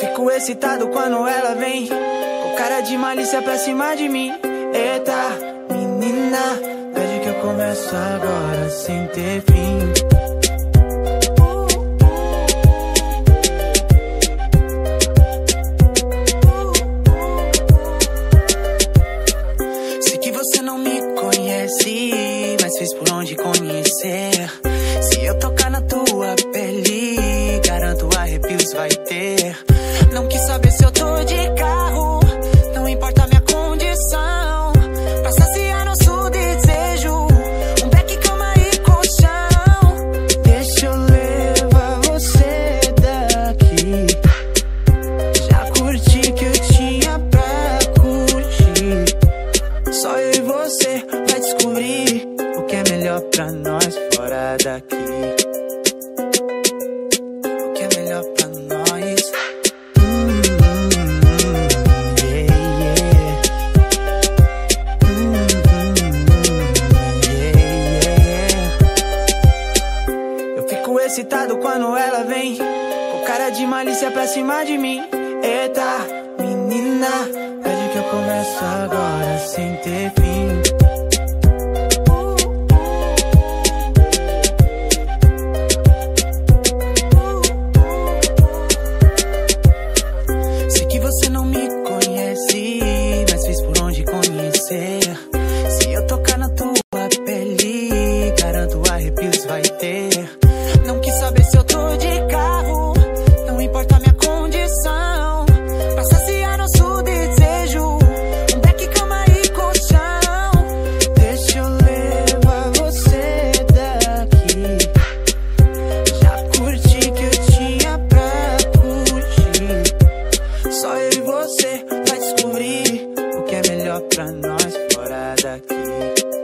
fico excitado quando ela vem. Com cara de malícia pra cima de mim. Eita, menina, pede que eu começo agora sem ter fim. Sei que você não me conhece, mas fez por onde conhecer. Se eu tocar na tua pele, você vai descobrir o que é melhor pra nós fora daqui. O que é melhor pra nós. Eu fico excitado quando ela vem. Com cara de malícia pra cima de mim. Eita, menina, começa agora sem ter fim. você não me que é melhor pra nós fora daqui.